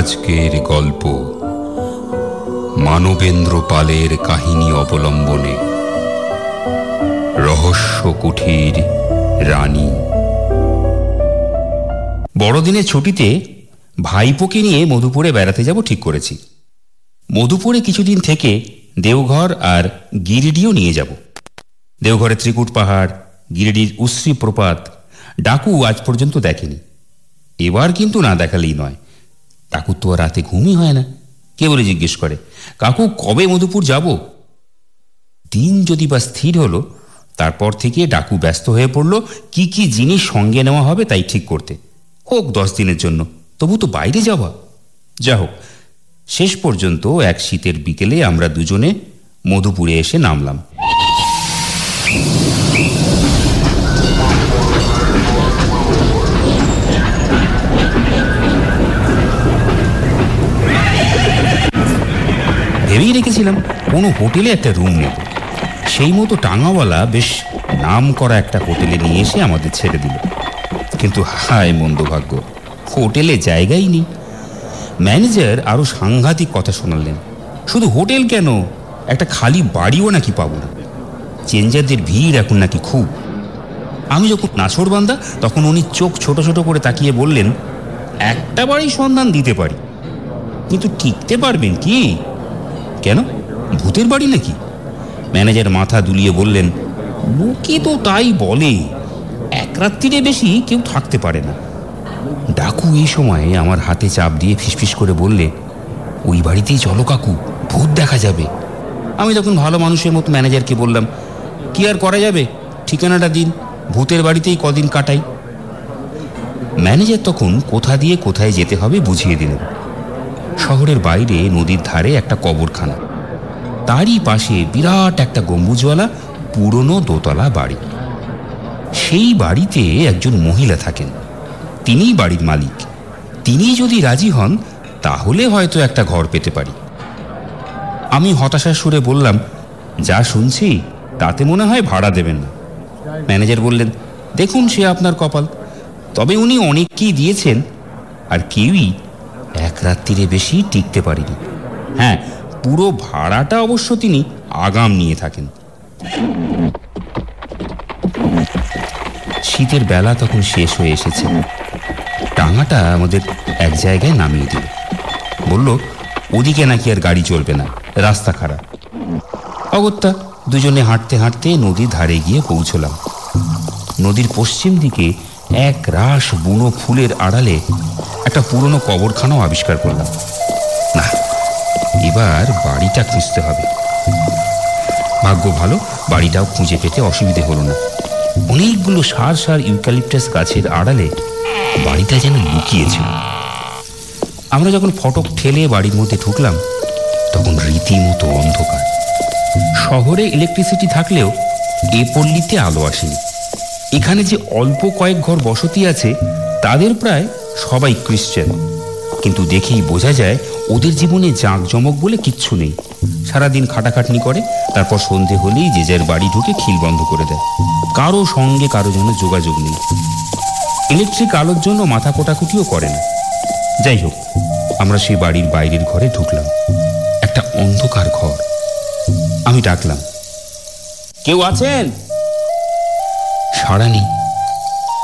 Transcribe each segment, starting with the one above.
আজকের গল্প মানবেন্দ্র পালের কাহিনী অবলম্বনে। রহস্য কুঠির রানী। বড়দিনের ছুটিতে ভাইপোকে নিয়ে মধুপুরে বেড়াতে যাব ঠিক করেছি। মধুপুরে কিছুদিন থেকে দেওঘর আর গিরিডিও নিয়ে যাব। দেওঘরে ত্রিকুট পাহাড়, গিরিডির উশ্রী প্রপাত, ডাকু আজ পর্যন্ত দেখেনি। এবার কিন্তু না দেখালেই নয়। ডাকুর তো রাতে ঘুমই হয় না। কে বলে জিজ্ঞেস করে? কাকু, কবে মধুপুর যাব? দিন যদি বা স্থির হলো, তারপর থেকে ডাকু ব্যস্ত হয়ে পড়ল, কি কি জিনিস সঙ্গে নেওয়া হবে তাই ঠিক করতে। হোক দশ দিনের জন্য, তবু তো বাইরে যাওয়া। যা হোক, শেষ পর্যন্ত এক শীতের বিকেলে আমরা দুজনে মধুপুরে এসে নামলাম। ভেবেই রেখেছিলাম, কোনো হোটেলে একটা রুম নেব। সেই মতো টাঙাওয়ালা বেশ নাম করা একটা হোটেলে নিয়ে এসে আমাদের ছেড়ে দিল। কিন্তু হায় মন্দভাগ্য হোটেলে জায়গাই নেই। ম্যানেজার আরও সাংঘাতিক কথা শোনালেন। শুধু হোটেল কেন? একটা খালি বাড়িও নাকি পাবো না। চেঞ্জারদের ভিড় এখন নাকি খুব। আমি যখন নাছড়বান্ধা তখন উনি চোখ ছোট ছোট করে তাকিয়ে বললেন, একটা বাড়ি সন্ধান দিতে পারি। কিন্তু টিকতে পারবেন কি? কেন? ভূতের বাড়ি নাকি? ম্যানেজার মাথা দুলিয়ে বললেন লোকে তো তাই বলে, এক রাত্রিরে বেশি কেউ থাকতে পারে না। ডাকু এই সময়ে আমার হাতে চাপ দিয়ে ফিসফিস করে বললে, ওই বাড়িতেই চলো কাকু, ভূত দেখা যাবে। আমি তখন ভালো মানুষের মতো ম্যানেজারকে বললাম, কি আর করা যাবে? ঠিকানাটা দিন, ভূতের বাড়িতেই কদিন কাটাই। ম্যানেজার তখন কোথা দিয়ে কোথায় যেতে হবে বুঝিয়ে দিলেন। শহরের বাইরে নদীর ধারে একটা কবরখানা। তারই পাশে বিরাট একটা গম্বুজওয়ালা পুরনো দোতলা বাড়ি। সেই বাড়িতে একজন মহিলা থাকেন। তিনিই বাড়ির মালিক। তিনি যদি রাজি হন, তাহলে হয়তো একটা ঘর পেতে পারি। আমি হতাশার সুরে বললাম, যা শুনছি, তাতে মনে হয় ভাড়া দেবেন না। ম্যানেজার বললেন, দেখুন সে আপনার কপাল। তবে উনি অনেককেই দিয়েছেন, আর কেউই এক রাত্রিরে বেশি টিকতে পারেনি। হ্যাঁ পুরো ভাড়াটা অবশ্য তিনি আগাম নিয়ে থাকেন। শীতের বেলা তখন শেষ হয়ে এসেছে। টাঙাটা আমাদের এক জায়গায় নামিয়ে দিল। বলল, ওদিকে নাকি আর গাড়ি চলবে না, রাস্তা খারাপ। অগত্যা দুজনে হাঁটতে হাঁটতে নদীর ধারে গিয়ে পৌঁছলাম। নদীর পশ্চিম দিকে এক রাস বুনো ফুলের আড়ালে একটা পুরনো কবরখানাও আবিষ্কার করলাম। না, এবার বাড়িটা খুঁজতে হবে। ভাগ্য ভালো, বাড়িটাও খুঁজে পেতে অসুবিধে হলো না। অনেকগুলো সার সার ইউক্যালিপটাস গাছের আড়ালে বাড়িটা যেন লুকিয়েছিল। আমরা যখন ফটক ঠেলে বাড়ির মধ্যে ঢুকলাম, তখন রীতিমতো অন্ধকার। শহরে ইলেকট্রিসিটি থাকলেও এ পল্লীতে আলো আসেনি। এখানে যে অল্প কয়েক ঘর বসতি আছে, তাদের প্রায় সবাই ক্রিশ্চান কিন্তু দেখেই বোঝা যায়, ওদের জীবনে জাঁকজমক বলে কিচ্ছু নেই। সারাদিন খাটাখাটনি করে, তারপর সন্ধে হলেই যে যার বাড়ি ঢুকে খিল বন্ধ করে দেয়। কারও সঙ্গে কারও জন্য যোগাযোগ নেই। ইলেকট্রিক আলোর জন্য মাথা কোটাকুটিও করে না। যাই হোক, আমরা সেই বাড়ির বাইরের ঘরে ঢুকলাম। একটা অন্ধকার ঘর। আমি ডাকলাম, কেউ আছেন? সাড়া নেই।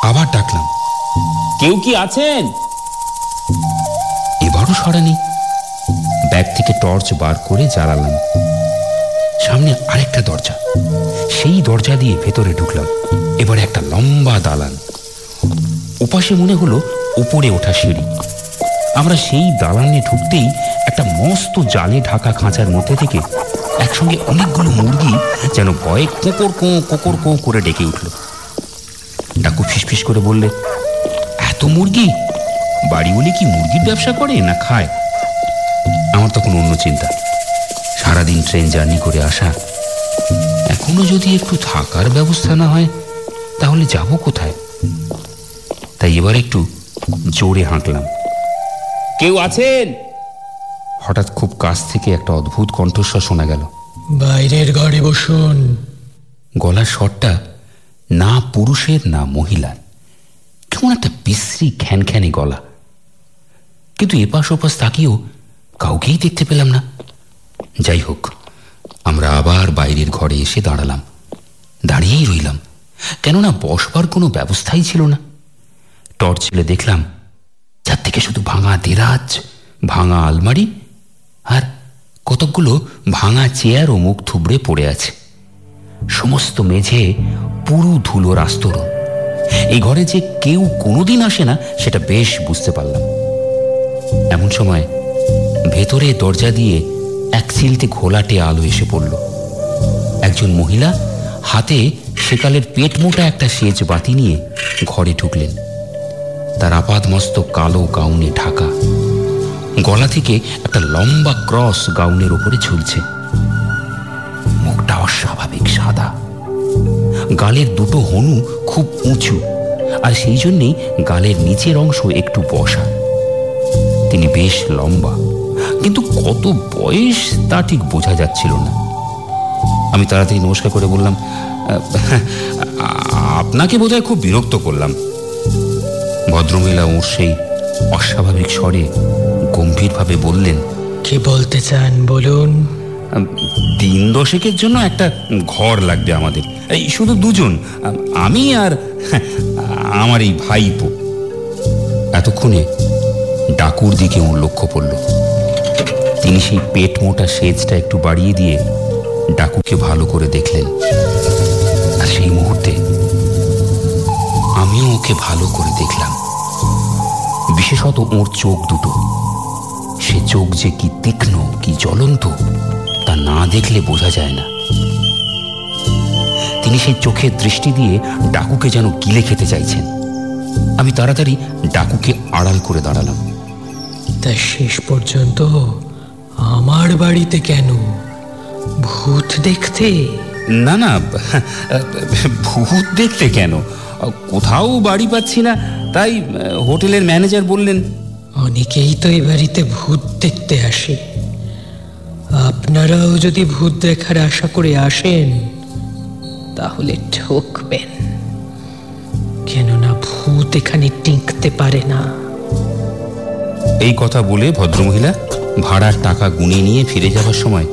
আবার ডাকলাম কেউ কি আছেন? এবারও সাড়া নেই ব্যাগ থেকে টর্চ বার করে জ্বালালাম। সামনে আরেকটা দরজা। সেই দরজা দিয়ে ভেতরে ঢুকলাম। এবারে একটা লম্বা দালান। ওপাশে মনে হলো উপরে ওঠা সিঁড়ি। আমরা সেই দালানে ঢুকতেই একটা মস্ত জালে ঢাকা খাঁচার মধ্যে থেকে একসঙ্গে অনেকগুলো মুরগি যেন ভয়ে কোকর কোঁ কোকর কোঁ করে ডেকে উঠল। ডাকু ফিসফিস করে বললে এত মুরগি? বাড়িওয়ালি কি মুরগির ব্যবসা করে না খায়? আমার তখন অন্য চিন্তা। সারাদিন ট্রেন জার্নি করে আসা। এখনও যদি একটু থাকার ব্যবস্থা না হয় তাহলে যাব কোথায়? তাই এবার একটু জোরে হাঁকলাম কেউ আছেন? হঠাৎ খুব কাছ থেকে একটা অদ্ভুত কণ্ঠস্বর শোনা গেল। বাইরের ঘরে বসুন। গলার স্বরটা না পুরুষের না মহিলার। কেমন একটা বিশ্রী খ্যানখ্যানে গলা। কিন্তু এপাশ ওপাশ তাকিয়েও কাউকেই দেখতে পেলাম না। যাই হোক, আমরা আবার বাইরের ঘরে এসে দাঁড়ালাম। দাঁড়িয়েই রইলাম। কেননা বসবার কোনো ব্যবস্থাই ছিল না। টর্চ ছেলে দেখলাম যার থেকে শুধু ভাঙা দেরাজ, ভাঙা আলমারি আর কতকগুলো ভাঙা চেয়ার ও মুখ থুবড়ে পড়ে আছে। সমস্ত মেঝে পুরু ধুলোর আস্তরণ এই ঘরে যে কেউ কোনোদিন আসে না, সেটা বেশ বুঝতে পারলাম। এমন সময় ভেতরে দরজা দিয়ে এক চিলতে ঘোলাটে আলো এসে পড়ল। একজন মহিলা হাতে সেকালের পেট মোটা একটা সেচ বাতি নিয়ে ঘরে ঢুকলেন। তার আপাদ মস্ত কালো গাউনে ঢাকা। গলা থেকে একটা লম্বা ক্রস গাউনের ওপরে ঝুলছে। মুখটা অস্বাভাবিক সাদা। গালের দুটো হনু খুব উঁচু। আর সেই জন্যেই গালের নিচের অংশ একটু বসা। তিনি বেশ লম্বা। কিন্তু কত বয়স তা ঠিক বোঝা যাচ্ছিল না। আমি তাড়াতাড়ি নমস্কার করে বললাম "আহ, আপনাকে বোধহয় খুব বিরক্ত করলাম। ভদ্রমহিলা ওর সেই অস্বাভাবিক স্বরে গম্ভীরভাবে বললেন কি বলতে চান বলুন? দিন দশেকের জন্য একটা ঘর লাগবে আমাদের। এই শুধু দুজন, আমি আর আমার এই ভাইপো। এতক্ষণে ডাকুর দিকে ওর লক্ষ্য পড়ল। তিনি সেই পেট মোটা সেজটা একটু বাড়িয়ে দিয়ে ডাকুকে ভালো করে দেখলেন। আর সেই মুহূর্তে আমিও ওকে ভালো করে দেখলাম। বিশেষত ওর চোখ দুটো। সে চোখ যে কি তীক্ষ্ণ, কি জ্বলন্ত না দেখলে বোঝা যায় না। তিনি সেই চোখের দৃষ্টি দিয়ে ডাকুকে যেন গিলে খেতে চাইছেন। আমি তাড়াতাড়ি ডাকুকে আড়াল করে দাঁড়ালাম। তা শেষ পর্যন্ত আমার বাড়িতে কেন? ভূত দেখতে? না না ভূত দেখতে কেন? কোথাও বাড়ি পাচ্ছি না তাই হোটেলের ম্যানেজার বললেন। অনেকেই তো এই বাড়িতে ভূত দেখতে আসে। আপনারাও যদি ভূত দেখার আশা করে আসেন, তাহলে ঠকবেন। কেননা ভূত এখানে টিকতে পারে না। এই কথা বলে ভদ্রমহিলা ভাড়ার টাকা গুনে নিয়ে ফিরে যাবার সময়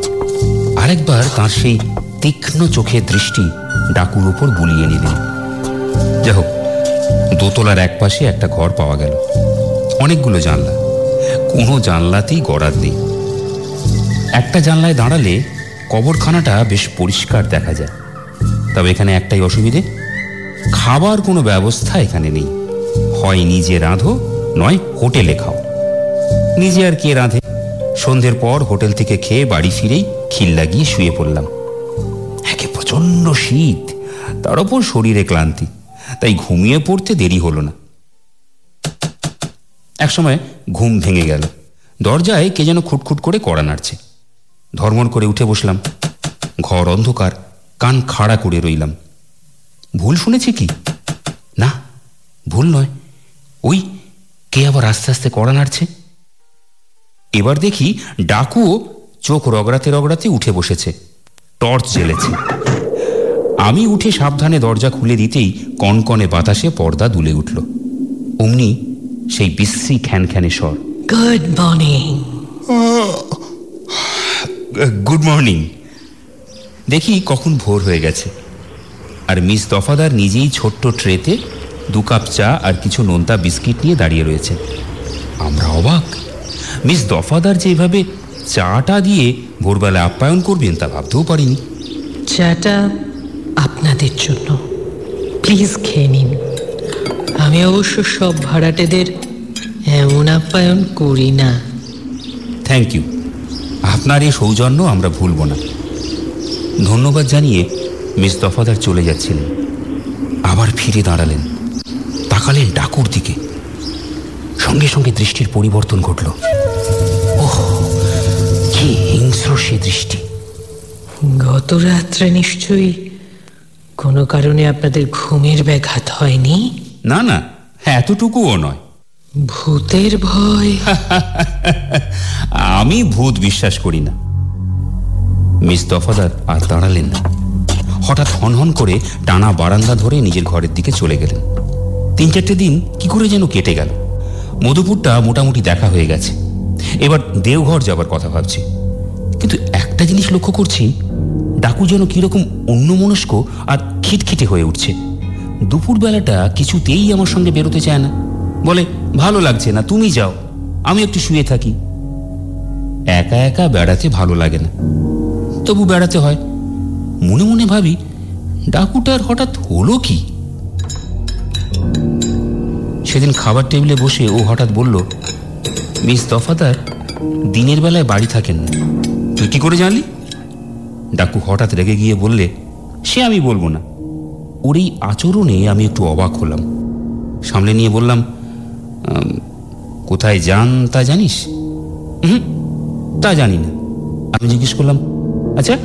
আরেকবার তার সেই তীক্ষ্ণ চোখের দৃষ্টি ডাকুর উপর বুলিয়ে নিলেন। যাই হোক, দোতলার এক পাশে একটা ঘর পাওয়া গেল। অনেকগুলো জানলা। কোনো জানলাতেই গড়ার নেই। একটা জানলায় দাঁড়ালে কবরখানাটা বেশ পরিষ্কার দেখা যায়। তবে এখানে একটাই অসুবিধে, খাবার কোনো ব্যবস্থা এখানে নেই। হয় নিজে রাঁধো, নয় হোটেলে খাও। নিজে আর কে রাঁধে? সন্ধ্যের পর হোটেল থেকে খেয়ে বাড়ি ফিরেই খিল লাগিয়ে শুয়ে পড়লাম। একে প্রচণ্ড শীত, তার ওপর শরীরে ক্লান্তি, তাই ঘুমিয়ে পড়তে দেরি হলো না। একসময় ঘুম ভেঙে গেল। দরজায় কে যেন খুটখুট করে কড়া নাড়ছে। ধর্মর করে উঠে বসলাম। ঘর অন্ধকার কান খাড়া করে রইলাম। ভুল শুনেছি কি? না ভুল নয়। ওই কে আবার আস্তে আস্তে কড়া নাড়ছে? এবার দেখি ডাকুও চোখ রগড়াতে রগড়াতে উঠে বসেছে। টর্চ জ্বেলেছে। আমি উঠে সাবধানে দরজা খুলে দিতেই কনকনে বাতাসে পর্দা দুলে উঠল। অমনি সেই বিশ্রী খ্যানখ্যানে স্বর। গুড মর্নিং গুড মর্নিং দেখি কখন ভোর হয়ে গেছে। আর মিস দফাদার নিজেই ছোট্ট ট্রেতে দু কাপ চা আর কিছু নোনতা বিস্কিট নিয়ে দাঁড়িয়ে রয়েছে। আমরা অবাক। মিস দফাদার যে এভাবে চাটা দিয়ে ভোরবেলা আপ্যায়ন করবেন তা ভাবতেও পারিনি। চাটা আপনাদের জন্য। প্লিজ খেয়ে নিন। আমি অবশ্য সব ভাড়াটেদের এমন আপ্যায়ন করি না। থ্যাংক ইউ আপনার এই সৌজন্য আমরা ভুলব না। ধন্যবাদ জানিয়ে মিস দফাদার চলে যাচ্ছিলেন। আবার ফিরে দাঁড়ালেন। তাকালেন ডাকুর দিকে। সঙ্গে সঙ্গে দৃষ্টির পরিবর্তন ঘটল। ওহ কি হিংস্র সে দৃষ্টি। গত রাত্রে নিশ্চয়ই কোনো কারণে আপনাদের ঘুমের ব্যাঘাত হয়নি? না না হ্যাঁ এতটুকুও নয়। ভূতের ভয়। আমি ভূত বিশ্বাস করি না। মিস দফাদার আর দাঁড়ালেন না। হঠাৎ হনহন করে টানা বারান্দা ধরে নিজের ঘরের দিকে চলে গেলেন। তিন চারটে দিন কি করে যেন কেটে গেল। মধুপুরটা মোটামুটি দেখা হয়ে গেছে। এবার দেওঘর যাবার কথা ভাবছি। কিন্তু একটা জিনিস লক্ষ্য করছি, ডাকু যেন কীরকম অন্যমনস্ক আর খিটখিটে হয়ে উঠছে। দুপুরবেলাটা কিছুতেই আমার সঙ্গে বেরোতে চায় না। বলে ভালো লাগছে না তুমি যাও। আমি একটু শুয়ে থাকি। একা একা বেড়াতে ভালো লাগে না। তবু বেড়াতে হয়। মনে মনে ভাবি ডাকুটার হঠাৎ হলো কি? সেদিন খাবার টেবিলে বসে ও হঠাৎ বলল মিস দফাদার দিনের বেলায় বাড়ি থাকেন না। তুই কি করে জানলি? ডাকু হঠাৎ রেগে গিয়ে বললে সে আমি বলব না। ওর এই আচরণে আমি একটু অবাক হলাম। সামলে নিয়ে বললাম "আম, কোথায় যান তা জানিস? হুম তা জানি না। আমি জিজ্ঞেস করলাম আচ্ছা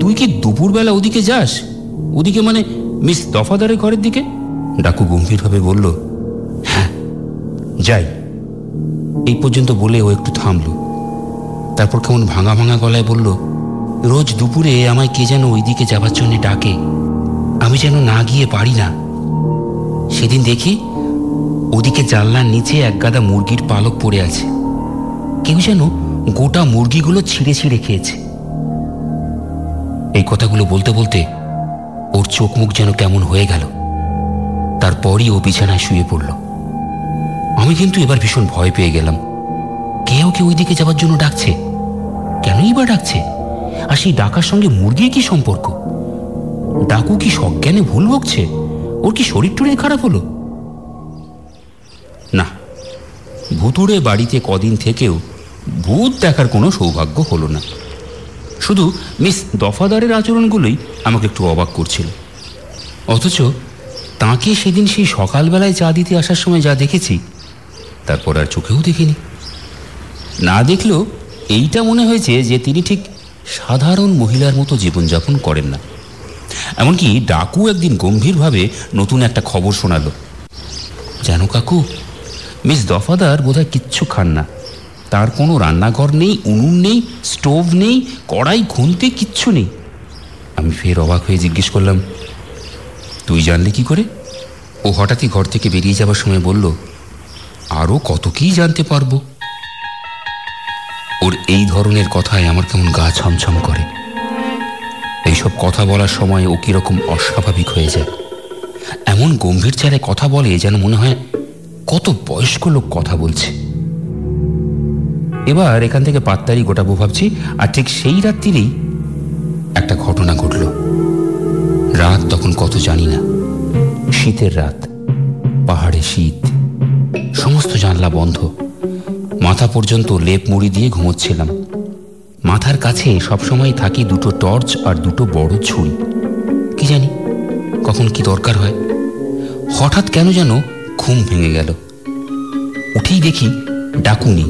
তুই কি দুপুরবেলা ওদিকে যাস? ওদিকে মানে মিস দফাদারের ঘরের দিকে? ডাকু গম্ভীরভাবে বলল হ্যাঁ যাই। এই পর্যন্ত বলে ও একটু থামল। তারপর কেমন ভাঙা ভাঙা গলায় বলল, রোজ দুপুরে আমায় কে যেন ওইদিকে যাবার জন্য ডাকে। আমি যেন না গিয়ে পারি না। সেদিন দেখি ওদিকে জানলার নিচে এক গাদা মুরগির পালক পড়ে আছে। কেউ যেন গোটা মুরগিগুলো ছিঁড়ে ছিঁড়ে খেয়েছে। এই কথাগুলো বলতে বলতে ওর চোখ মুখ যেন কেমন হয়ে গেল। তারপরই ও বিছানায় শুয়ে পড়ল। আমি কিন্তু এবার ভীষণ ভয় পেয়ে গেলাম। কেউ কেউ ওইদিকে যাবার জন্য ডাকছে? কেনই বা ডাকছে? আর সেই ডাকার সঙ্গে মুরগির কি সম্পর্ক? ডাকু কি সজ্ঞানে ভুল বকছে? ওর কি শরীর টরীর খারাপ হলো? ভুতুড়ে বাড়িতে কদিন থেকেও ভূত দেখার কোনো সৌভাগ্য হলো না। শুধু মিস দফাদারের আচরণগুলোই আমাকে একটু অবাক করছিল। অথচ তাকে সেদিন সেই সকালবেলায় চা দিতে আসার সময় যা দেখেছি, তারপর আর চোখেও দেখিনি। না দেখলেও এইটা মনে হয়েছে যে তিনি ঠিক সাধারণ মহিলার মতো জীবনযাপন করেন না। এমনকি ডাকু একদিন গম্ভীরভাবে নতুন একটা খবর শোনালো। জানো কাকু মিস দফাদার বোধহয় কিচ্ছু খান না। তার কোনো রান্নাঘর নেই, উনুন নেই, স্টোভ নেই, কড়াই খুনতে কিচ্ছু নেই। আমি ফের অবাক হয়ে জিজ্ঞেস করলাম, তুই জানলি কি করে? ও হঠাৎই ঘর থেকে বেরিয়ে যাবার সময় বলল আরও কত কী জানতে পারব? ওর এই ধরনের কথায় আমার কেমন গা ছমছম করে। এইসব কথা বলার সময় ও কীরকম অস্বাভাবিক হয়ে যায়। এমন গম্ভীর চালে কথা বলে যেন মনে হয় কত বয়স্ক লোক কথা বলছে। এবার এখান থেকে পাত্তারি গোটাবো ভাবছি, আর ঠিক সেই রাত্রিরেই একটা ঘটনা ঘটল। রাত তখন কত জানি না। শীতের রাত, পাহাড়ে শীত, সমস্ত জানলা বন্ধ। মাথা পর্যন্ত লেপ মুড়ি দিয়ে ঘুমোচ্ছিলাম। মাথার কাছে সবসময় থাকি দুটো টর্চ আর দুটো বড় ছুরি। কি জানি, কখন কি দরকার হয়। হঠাৎ কেন যেন ঘুম ভেঙে গেল। উঠেই দেখি ডাকুনি,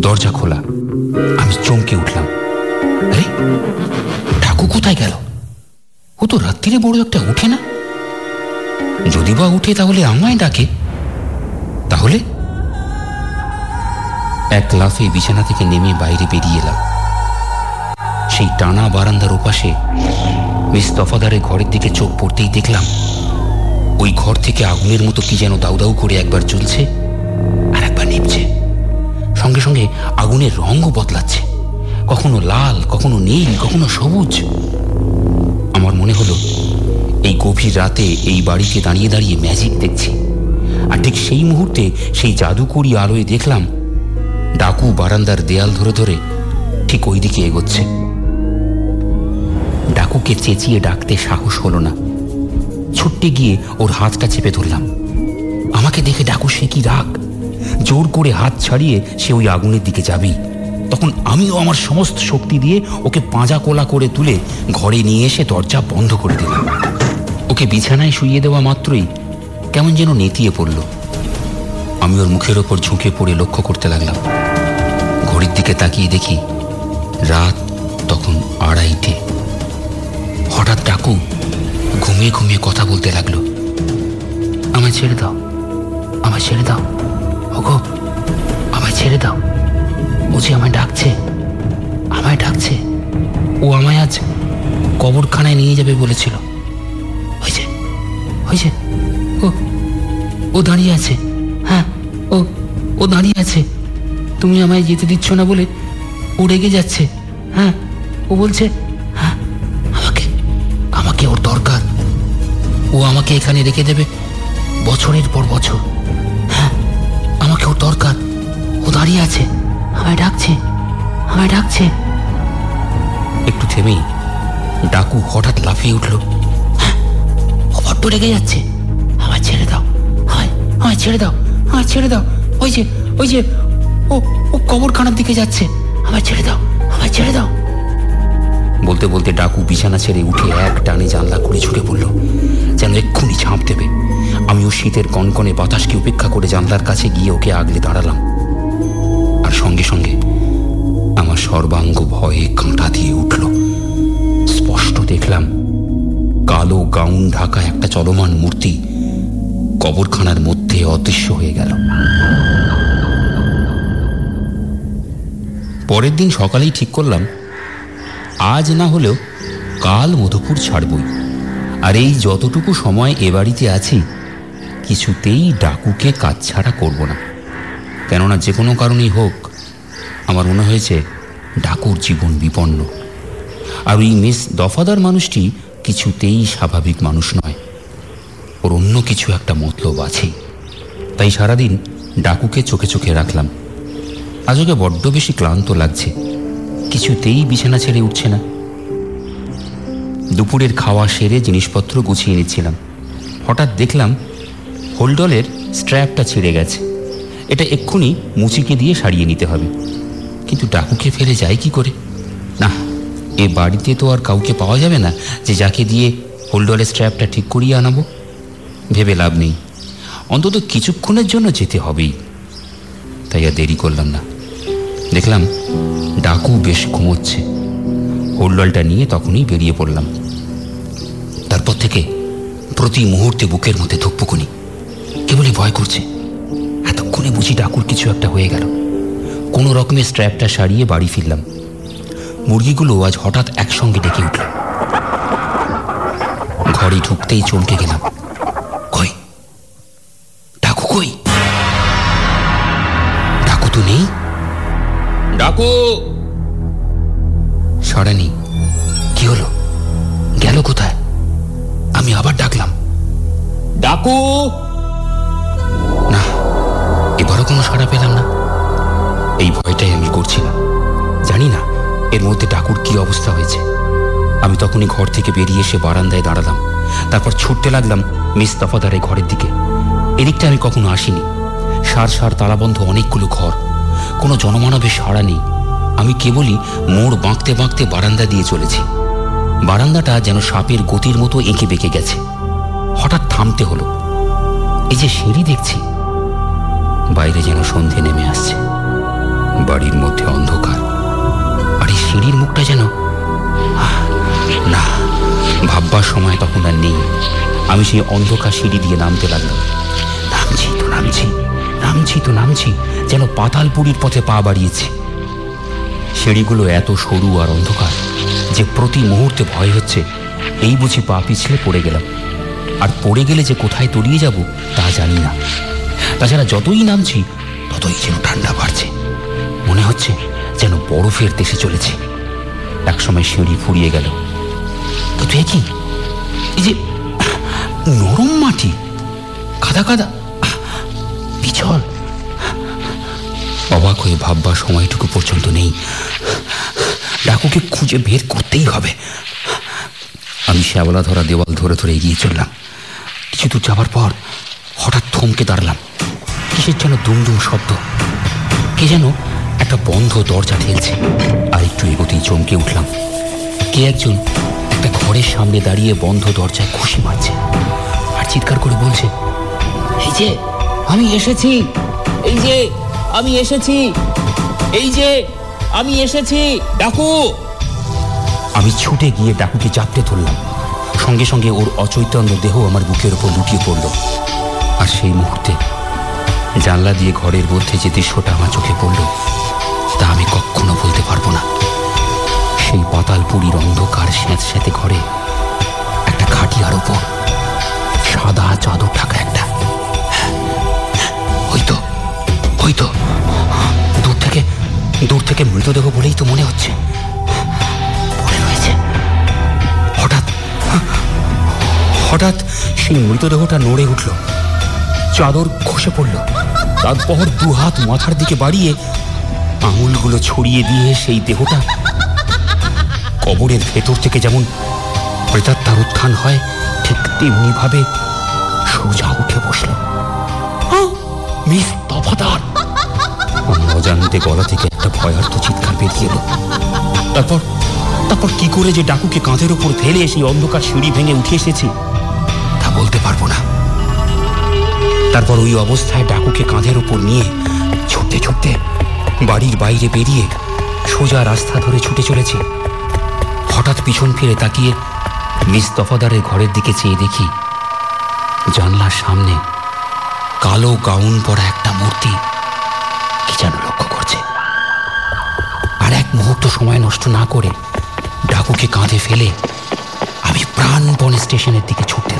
দরজা খোলা। আমি চমকে উঠলাম। আরে, ডাকু কোথায় গেল? ও তো রাত্রিরে বড় একটা উঠে না। যদি বা উঠে তাহলে আমায় ডাকে। তাহলে? এক লাফে বিছানা থেকে নেমে বাইরে বেরিয়ে এলাম। সেই টানা বারান্দার ওপাশে মিস দফাদারের ঘরের দিকে চোখ পড়তেই দেখলাম ওই ঘর থেকে আগুনের মতো কি যেন দাউ দাউ করে একবার জ্বলছে আর একবার নিভছে। সঙ্গে সঙ্গে আগুনের রঙও বদলাচ্ছে। কখনো লাল, কখনো নীল, কখনো সবুজ। আমার মনে হলো, এই গভীর রাতে এই বাড়িতে দাঁড়িয়ে দাঁড়িয়ে ম্যাজিক দেখছি। আর ঠিক সেই মুহূর্তে সেই জাদুকরি আলোয় দেখলাম, ডাকু বারান্দার দেয়াল ধরে ধরে ঠিক ওই দিকে এগোচ্ছে। ডাকুকে চেঁচিয়ে ডাকতে সাহস হলো না। ছুটতে গিয়ে ওর হাতটা চেপে ধরলাম। আমাকে দেখে ডাকু সে কি রাগ। জোর করে হাত ছাড়িয়ে সে ওই আগুনের দিকে যাবেই। তখন আমিও আমার সমস্ত শক্তি দিয়ে ওকে পাঁজা কোলা করে তুলে ঘরে নিয়ে এসে দরজা বন্ধ করে দিলাম। ওকে বিছানায় শুইয়ে দেওয়া মাত্রই কেমন যেন নেতিয়ে পড়ল। আমি ওর মুখের ওপর ঝুঁকে পড়ে লক্ষ্য করতে লাগলাম। ঘড়ির দিকে তাকিয়ে দেখি রাত তখন আড়াইটে। হঠাৎ ডাকু ঘুমিয়ে ঘুমিয়ে কথা বলতে লাগল। আমায় ছেড়ে দাও। আমায় ছেড়ে দাও। ওগো, আমায় ছেড়ে দাও। ও যে আমায় ডাকছে আমায় ডাকছে। ও আমায় আজ কবরখানায় নিয়ে যাবে বলেছিল। হয়েছে হয়েছে। ও ও দাঁড়িয়ে আছে। হ্যাঁ ও ও দাঁড়িয়ে আছে। তুমি আমায় যেতে দিচ্ছ না বলে ও রেগে যাচ্ছে। হ্যাঁ ও বলছে আমাকে এখানে রেখে দেবে বছরের পর বছর। হ্যাঁ আমাকে ওর দরকার। ও দাঁড়িয়ে আছে। আমায় ডাকছে। আমায় ডাকছে। একটু থেমেই ডাকু হঠাৎ লাফিয়ে উঠল। হ্যাঁ ও রেগে যাচ্ছে। আমায় ছেড়ে দাও। আমায় আমায় ছেড়ে দাও। আমায় ছেড়ে দাও। ওই যে ওই যে ও ও কবরখানার দিকে যাচ্ছে। আমায় ছেড়ে দাও। আমায় ছেড়ে দাও। বলতে বলতে ডাকু বিছানা ছেড়ে উঠে এক টানে জানলা করে ছুটে পড়ল। যেন এক্ষুনি ঝাঁপ দেবে। আমিও শীতের কনকনে বাতাসকে উপেক্ষা করে জানলার কাছে গিয়ে ওকে আগলে দাঁড়ালাম। আর সঙ্গে সঙ্গে আমার সর্বাঙ্গ ভয়ে কাঁটা দিয়ে উঠল। স্পষ্ট দেখলাম কালো গাউন ঢাকা একটা চলমান মূর্তি কবরখানার মধ্যে অদৃশ্য হয়ে গেল। পরের দিন সকালেই ঠিক করলাম, আজ না হলেও কাল মধুপুর ছাড়বই। আর এই যতটুকু সময় এ বাড়িতে আছি, কিছুতেই ডাকুকে কাজ ছাড়া করব না। কেননা যে কোনো কারণেই হোক, আমার মনে হয়েছে ডাকুর জীবন বিপন্ন। আর ওই মিস দফাদার মানুষটি কিছুতেই স্বাভাবিক মানুষ নয়। ওর অন্য কিছু একটা মতলব আছেই তাই সারাদিন ডাকুকে চোখে চোখে রাখলাম। আজ ওকে বড্ড বেশি ক্লান্ত লাগছে। কিছুতেই বিছানা ছেড়ে উঠছে না। দুপুরের খাওয়া সেরে জিনিসপত্র গুছিয়ে নিচ্ছিলাম। হঠাৎ দেখলাম হোল্ডলের স্ট্র্যাপটা ছিঁড়ে গেছে। এটা এক্ষুনি মুচিকে দিয়ে সারিয়ে নিতে হবে। কিন্তু ডাকুকে ফেলে যায় কি করে? না, এ বাড়িতে তো আর কাউকে পাওয়া যাবে না যে যাকে দিয়ে হোল্ডলের স্ট্র্যাপটা ঠিক করিয়ে আনাবো। ভেবে লাভ নেই। অন্তত কিছুক্ষণের জন্য যেতে হবেই। তাই আর দেরি করলাম না। দেখলাম ডাকু বেশ ঘুমোচ্ছে। হোল্ডলটা নিয়ে তখনই বেরিয়ে পড়লাম। তারপর থেকে প্রতি মুহূর্তে বুকের মধ্যে ধুকপুকুনি। কেবলই ভয় করছে। এতক্ষণে বুঝি ডাকুর কিছু একটা হয়ে গেল। কোনো রকমের স্ট্র্যাপটা সারিয়ে বাড়ি ফিরলাম। মুরগিগুলো আজ হঠাৎ একসঙ্গে ডেকে উঠল। ঘরে ঢুকতেই চমকে গেলাম। কই? ডাকু কই? ডাকু তো নেই। ডাকু! সাড়া নেই কি হলো? আমি আবার ডাকলাম। ডাকু! না এবারও কোনো সাড়া পেলাম না। এই ভয়টাই আমি করছিলাম। জানি না এর মধ্যে ডাকুর কি অবস্থা হয়েছে। আমি তখনই ঘর থেকে বেরিয়ে এসে বারান্দায় দাঁড়ালাম। তারপর ছুটতে লাগলাম মিস দফাদারের ঘরের দিকে। এদিকটা আমি কখনো আসিনি। সার সার তালাবন্ধ অনেকগুলো ঘর। কোনো জনমানবের সাড়া নেই। আমি কেবলই মোড় বাঁকতে বাঁকতে বারান্দা দিয়ে চলেছি। বারান্দাটা যেন সাপের গতির মতো এঁকে বেঁকে গেছে। হঠাৎ থামতে হলো। এই যে সিঁড়ি দেখছি, বাইরে যেন সন্ধে নেমে আসছে। বাড়ির মধ্যে অন্ধকার। আর এই সিঁড়ির মুখটা যেন, না, ভাববার সময় তখন আর নেই। আমি সেই অন্ধকার সিঁড়ি দিয়ে নামতে লাগলাম। নামছি তো, নামছি নামছি তো, নামছি, যেন পাতালপুরীর পথে পা বাড়িয়েছি। সিঁড়িগুলো এত সরু আর অন্ধকার। যে প্রতি মুহূর্তে ভয় হচ্ছে, এই বুঝি পা পিছলে পড়ে গেলাম। আর পড়ে গেলে যে কোথায় তলিয়ে যাব, তা জানি না। তাছাড়া যতই নামছি, ততই যেন ঠান্ডা বাড়ছে। মনে হচ্ছে যেন বরফের দেশে চলেছে। একসময় সিঁড়ি ফুরিয়ে গেল। কিন্তু এ কি? এই যে নরম মাটি। কাদা কাদা। পিছল অবাক হয়ে ভাববার সময়টুকু পর্যন্ত নেই। ডাকুকে খুঁজে বের করতেই হবে। আমি শ্যাওলা ধরা দেওয়াল ধরে ধরে এগিয়ে চললাম। কিছু দূর যাবার পর হঠাৎ থমকে দাঁড়ালাম। কিসের যেন দুমদুম শব্দ? কে যেন একটা বন্ধ দরজা ঠেলছে। আর একটু এগোতেই চমকে উঠলাম। কে একজন একটা ঘরের সামনে দাঁড়িয়ে বন্ধ দরজায় খুশি মারছে। আর চিৎকার করে বলছে, এই যে, আমি এসেছি! এই যে, আমি এসেছি! এই যে আমি এসেছি, ডাকু। আমি ছুটে গিয়ে ডাকুকে চাপতে ধরলাম। সঙ্গে সঙ্গে ওর অচৈতন্য দেহ আমার বুকের ওপর লুটিয়ে পড়ল। আর সেই মুহূর্তে জানলা দিয়ে ঘরের মধ্যে যে দৃশ্যটা আমার চোখে পড়ল, তা আমি কখনো বলতে পারব না। সেই পাতাল পাতালপুরীর অন্ধকার স্যাঁত স্যাঁতে ঘরে একটা খাটিয়ার ওপর সাদা চাদর মৃতদেহ বলেই তো মনে হচ্ছে। হঠাৎ হঠাৎ সেই মৃতদেহটা নড়ে উঠল। চাদর খসে পড়ল। তারপর দু হাত মাথার দিকে বাড়িয়ে আঙুলগুলো ছড়িয়ে দিয়ে সেই দেহটা কবরের ভেতর থেকে যেমন প্রেতাত্মার উত্থান হয়, ঠিক তেমনি ভাবে সোজা উঠে বসল। মিস অজান্তে গলা থেকে একটা ভয়ার্থ চিৎকার বেরিয়ে এলো। তারপর তারপর কি করে যে ডাকুকে কাঁধের ওপর ফেলে সেই অন্ধকার সিঁড়ি ভেঙে উঠে এসেছি, তা বলতে পারব না। তারপর ওই অবস্থায় ডাকুকে কাঁধের ওপর নিয়ে ছুটতে ছুটতে বাড়ির বাইরে বেরিয়ে সোজা রাস্তা ধরে ছুটে চলেছি। হঠাৎ পিছন ফিরে তাকিয়ে মিস তফাদারের ঘরের দিকে চেয়ে দেখি জানলার সামনে কালো গাউন পরা একটা মূর্তি। কি যেন মুহূর্ত সময় নষ্ট না করে ডাকুকে কাঁধে ফেলে আমি প্রাণপণে স্টেশনের দিকে ছুটতে